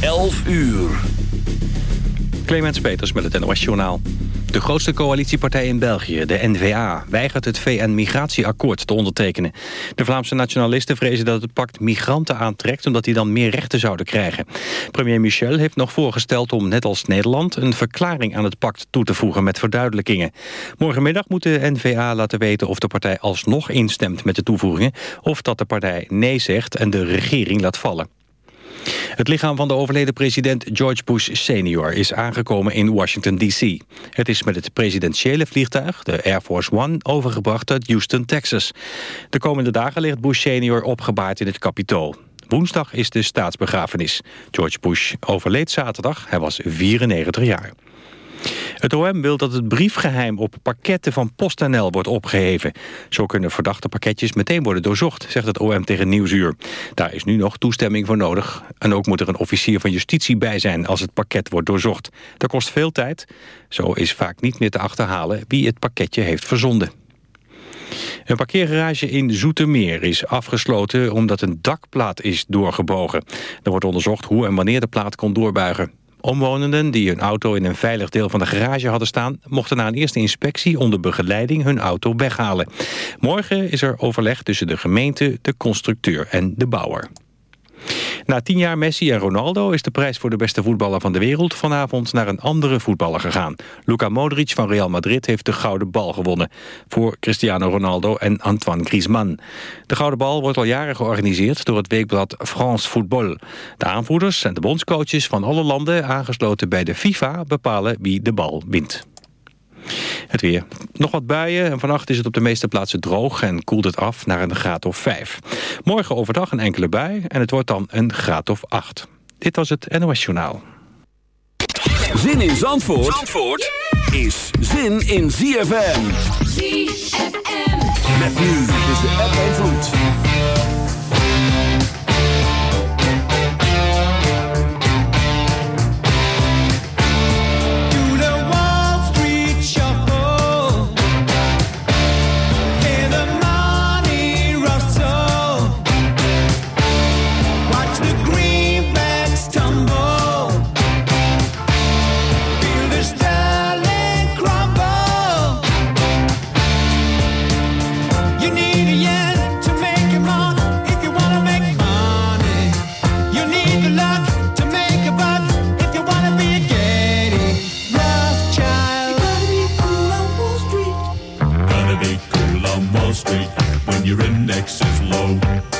11 uur. Clemens Peters met het NOS Journaal. De grootste coalitiepartij in België, de N-VA, weigert het VN-migratieakkoord te ondertekenen. De Vlaamse nationalisten vrezen dat het pact migranten aantrekt... omdat die dan meer rechten zouden krijgen. Premier Michel heeft nog voorgesteld om, net als Nederland... een verklaring aan het pact toe te voegen met verduidelijkingen. Morgenmiddag moet de N-VA laten weten of de partij alsnog instemt met de toevoegingen... of dat de partij nee zegt en de regering laat vallen. Het lichaam van de overleden president George Bush senior is aangekomen in Washington D.C. Het is met het presidentiële vliegtuig, de Air Force One, overgebracht uit Houston, Texas. De komende dagen ligt Bush senior opgebaard in het Capitool. Woensdag is de staatsbegrafenis. George Bush overleed zaterdag, hij was 94 jaar. Het OM wil dat het briefgeheim op pakketten van PostNL wordt opgeheven. Zo kunnen verdachte pakketjes meteen worden doorzocht, zegt het OM tegen Nieuwsuur. Daar is nu nog toestemming voor nodig. En ook moet er een officier van justitie bij zijn als het pakket wordt doorzocht. Dat kost veel tijd. Zo is vaak niet meer te achterhalen wie het pakketje heeft verzonden. Een parkeergarage in Zoetermeer is afgesloten omdat een dakplaat is doorgebogen. Er wordt onderzocht hoe en wanneer de plaat kon doorbuigen. Omwonenden die hun auto in een veilig deel van de garage hadden staan... mochten na een eerste inspectie onder begeleiding hun auto weghalen. Morgen is er overleg tussen de gemeente, de constructeur en de bouwer. Na tien jaar Messi en Ronaldo is de prijs voor de beste voetballer van de wereld vanavond naar een andere voetballer gegaan. Luka Modric van Real Madrid heeft de gouden bal gewonnen voor Cristiano Ronaldo en Antoine Griezmann. De gouden bal wordt al jaren georganiseerd door het weekblad France Football. De aanvoerders en de bondscoaches van alle landen aangesloten bij de FIFA bepalen wie de bal wint. Het weer. Nog wat buien en vannacht is het op de meeste plaatsen droog en koelt het af naar een graad of 5. Morgen overdag een enkele bui en het wordt dan een graad of 8. Dit was het NOS Journaal. Zin in Zandvoort, Zandvoort is zin in ZFM. ZFM. Met nu is de app en vloed. next is low.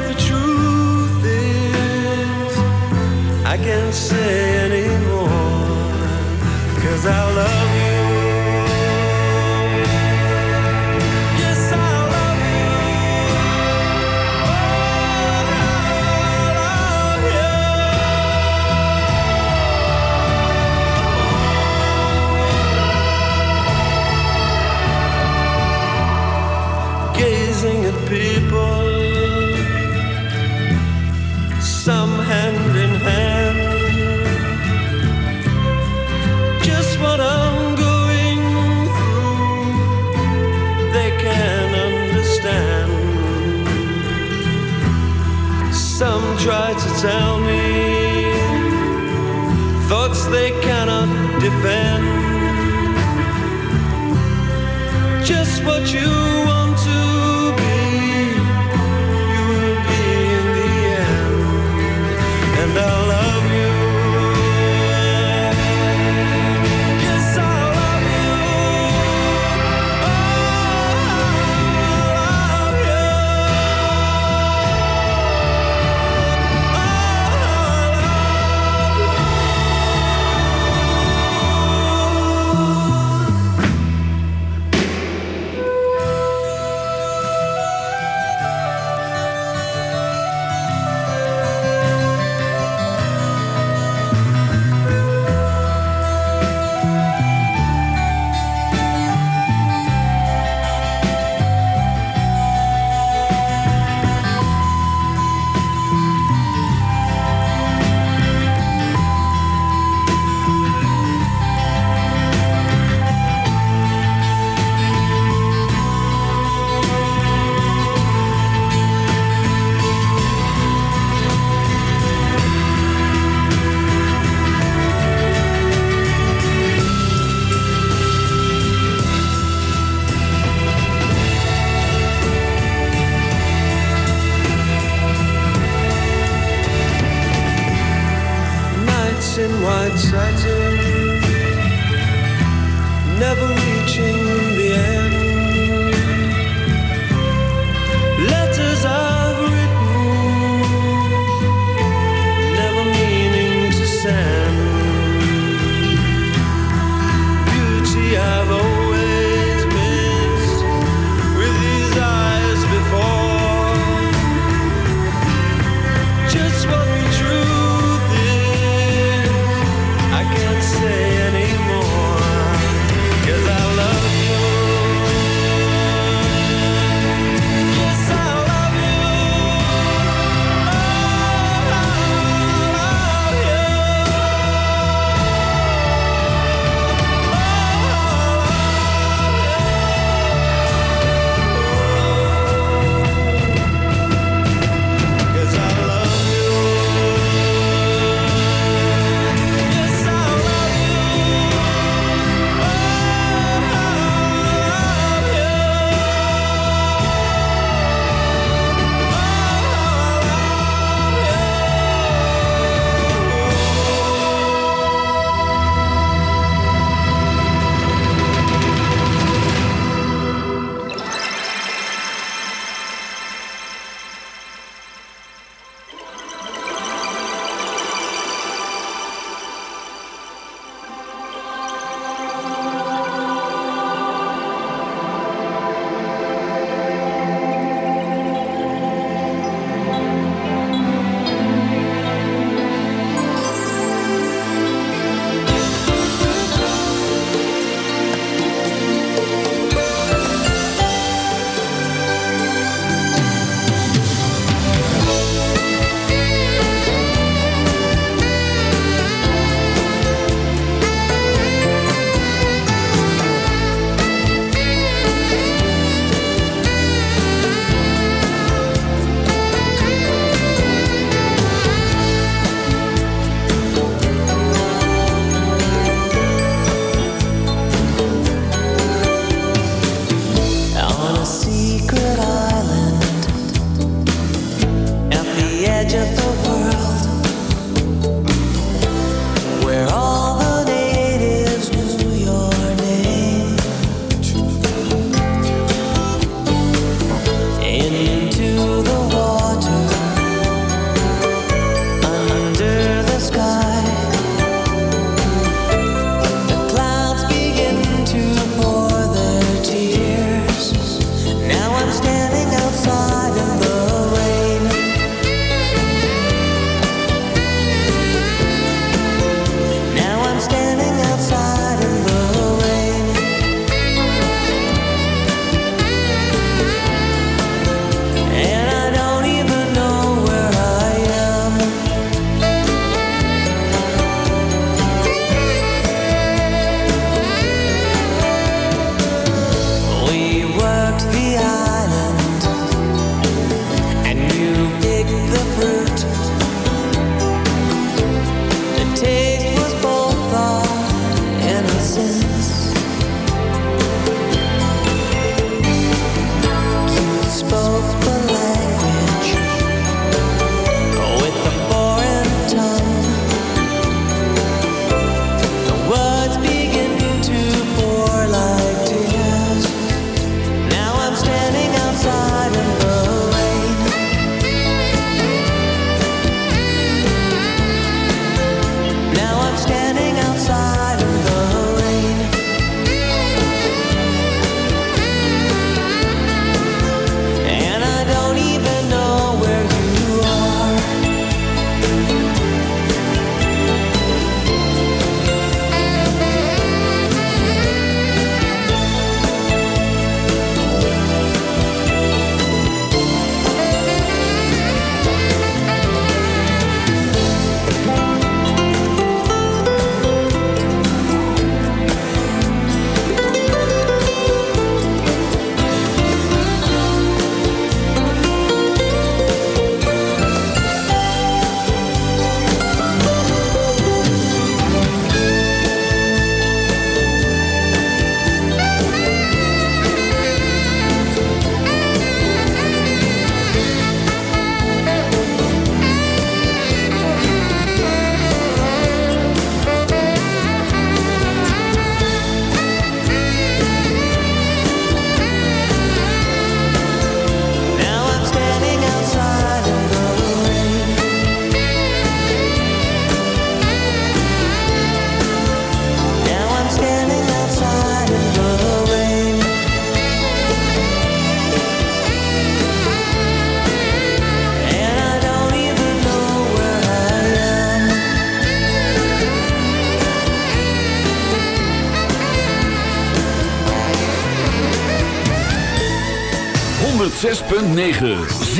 I can say anymore. Cause I love 106.9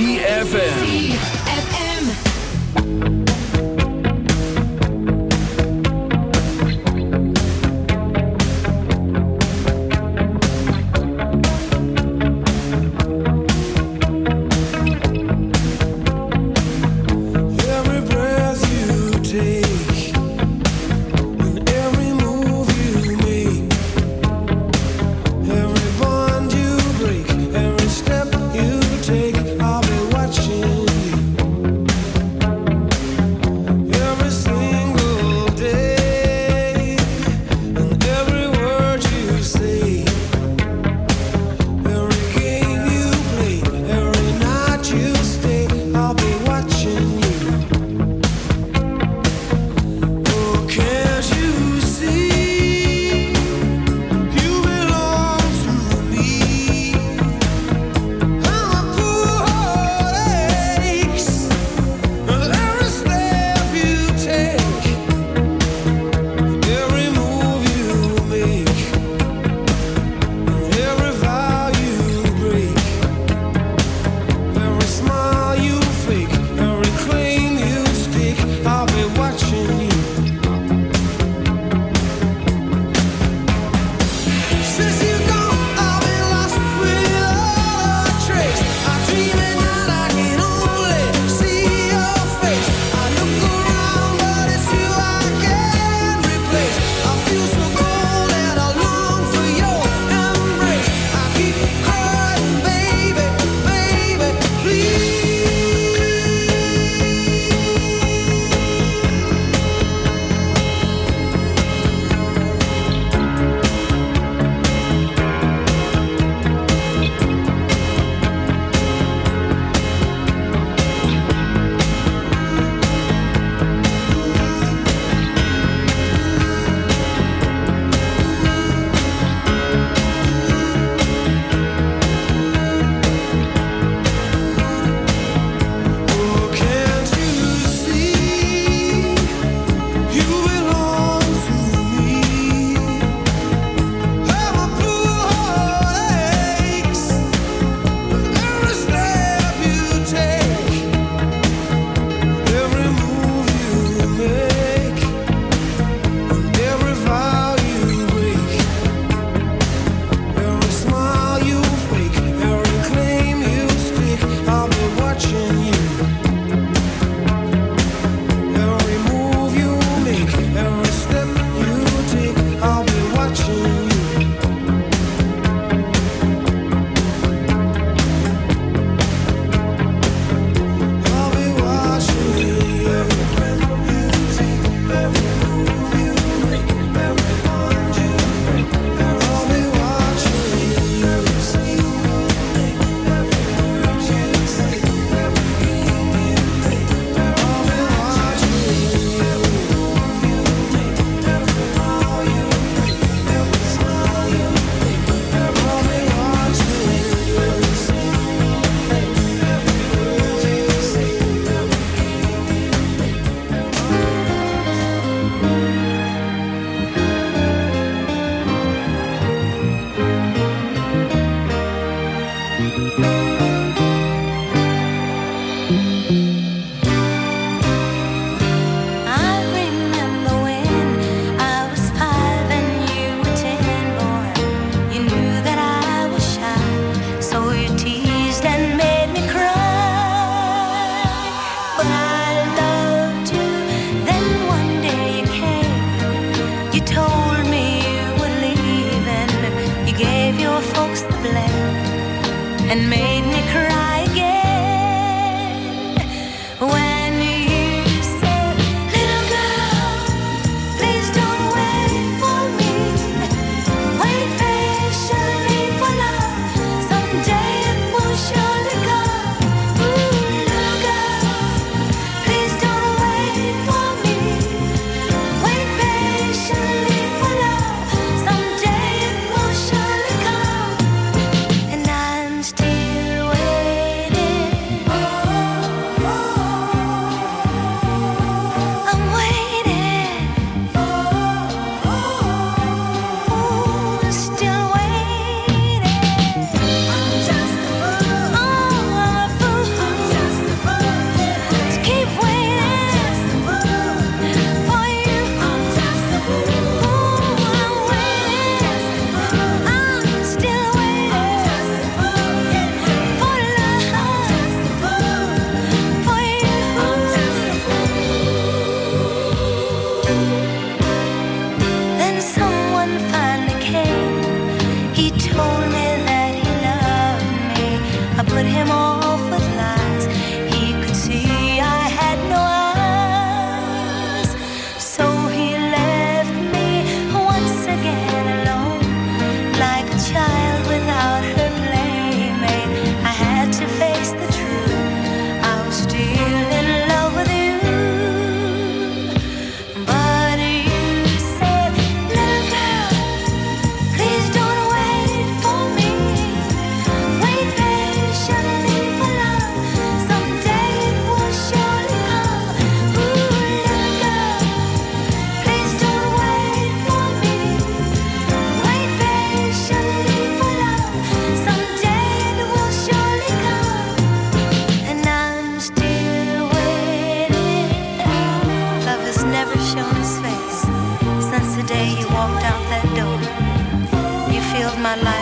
my life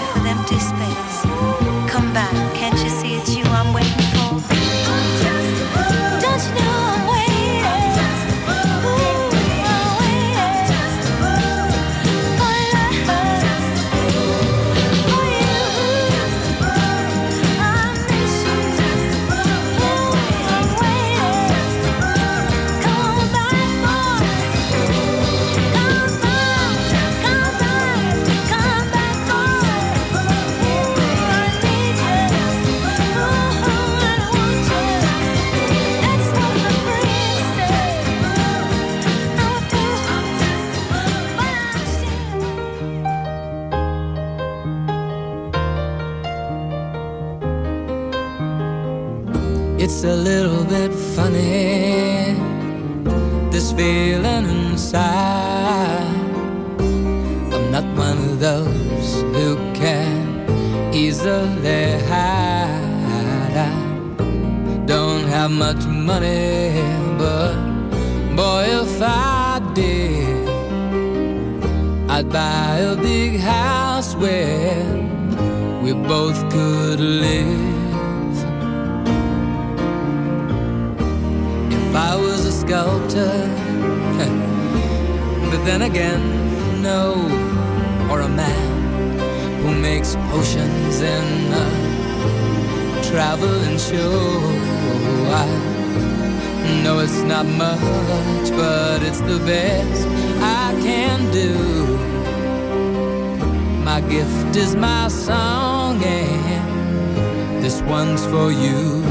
you.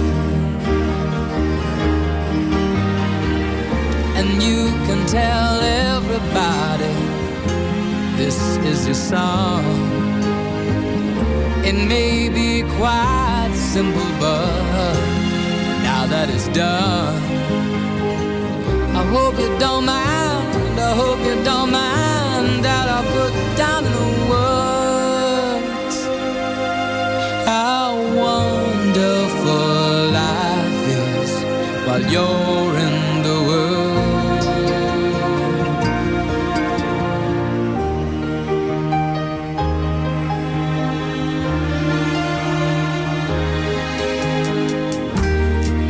and you can tell everybody this is your song. It may be quite simple, but now that it's done, I hope you don't mind. I hope you don't mind that I put down the words you're in the world.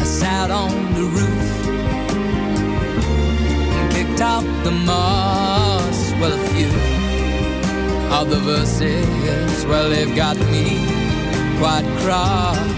I sat on the roof and kicked the moss. Well, a few of the verses, well, they've got me quite cross.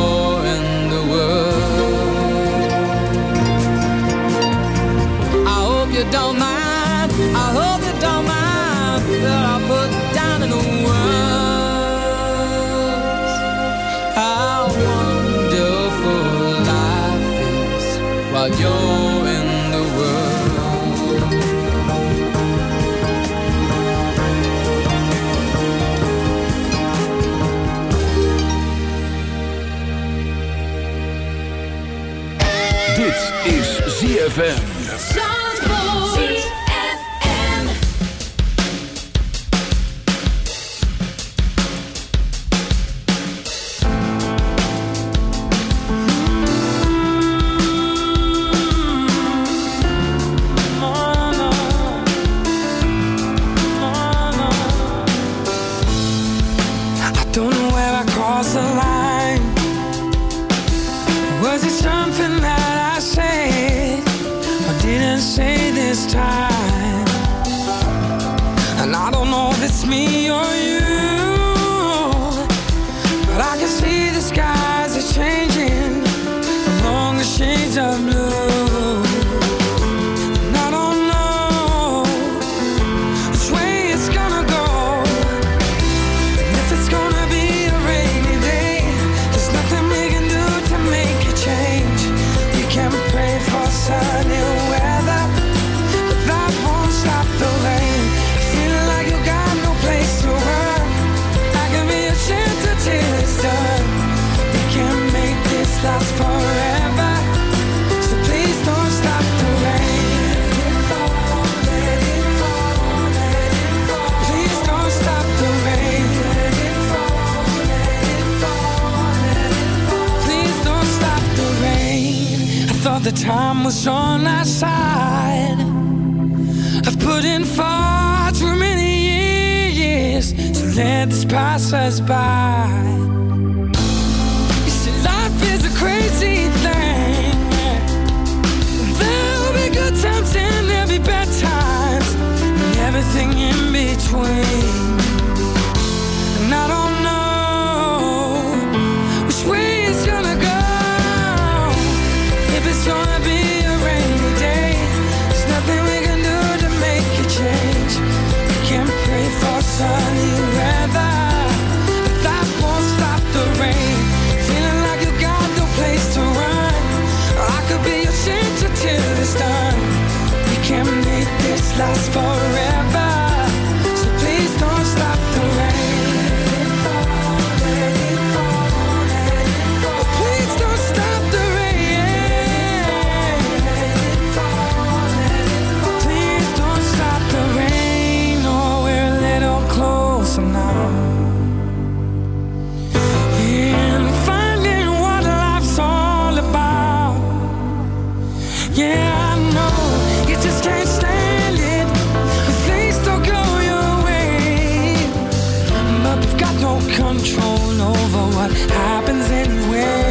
passers by. Control over what happens anyway.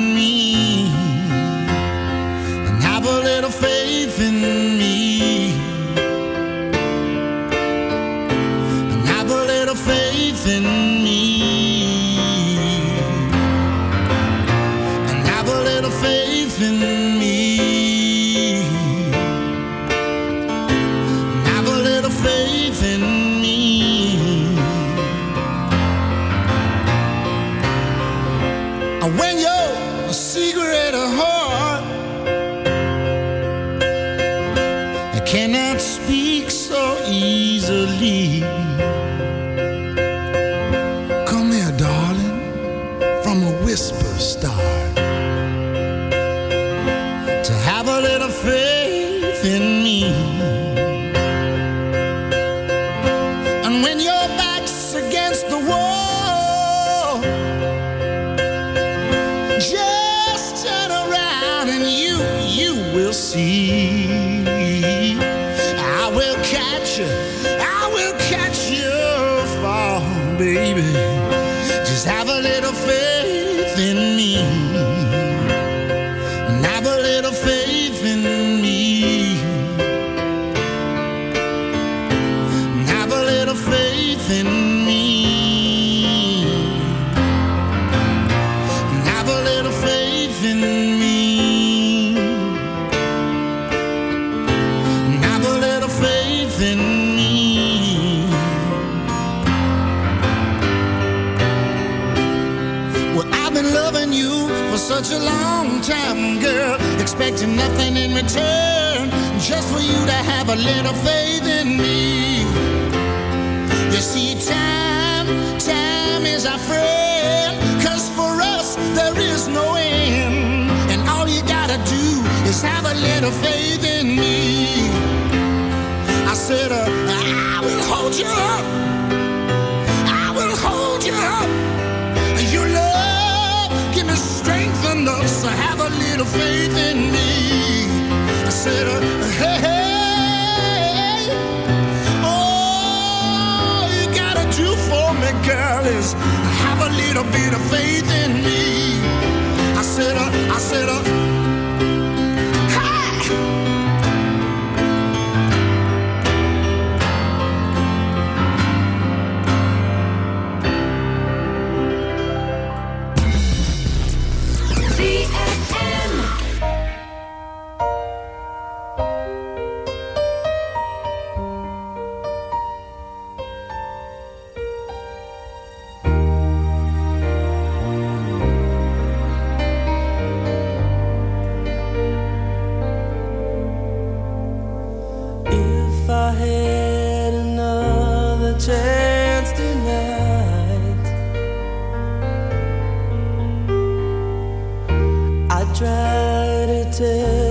try to tell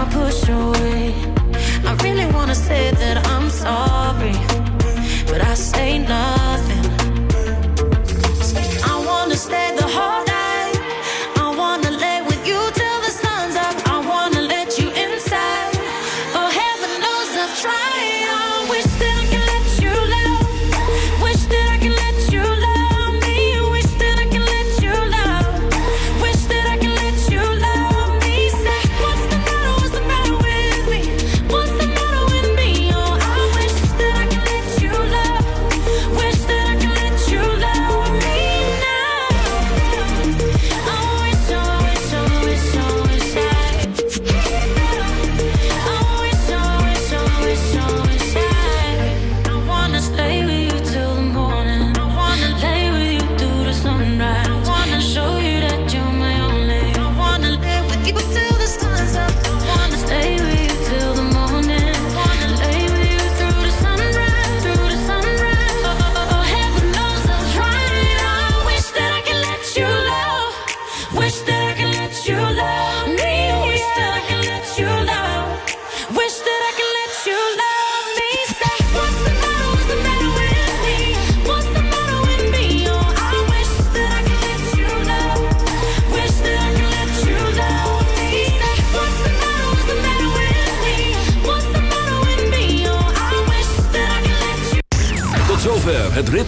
I push away. I really wanna say that I'm sorry, but I say nothing. I wanna stay the whole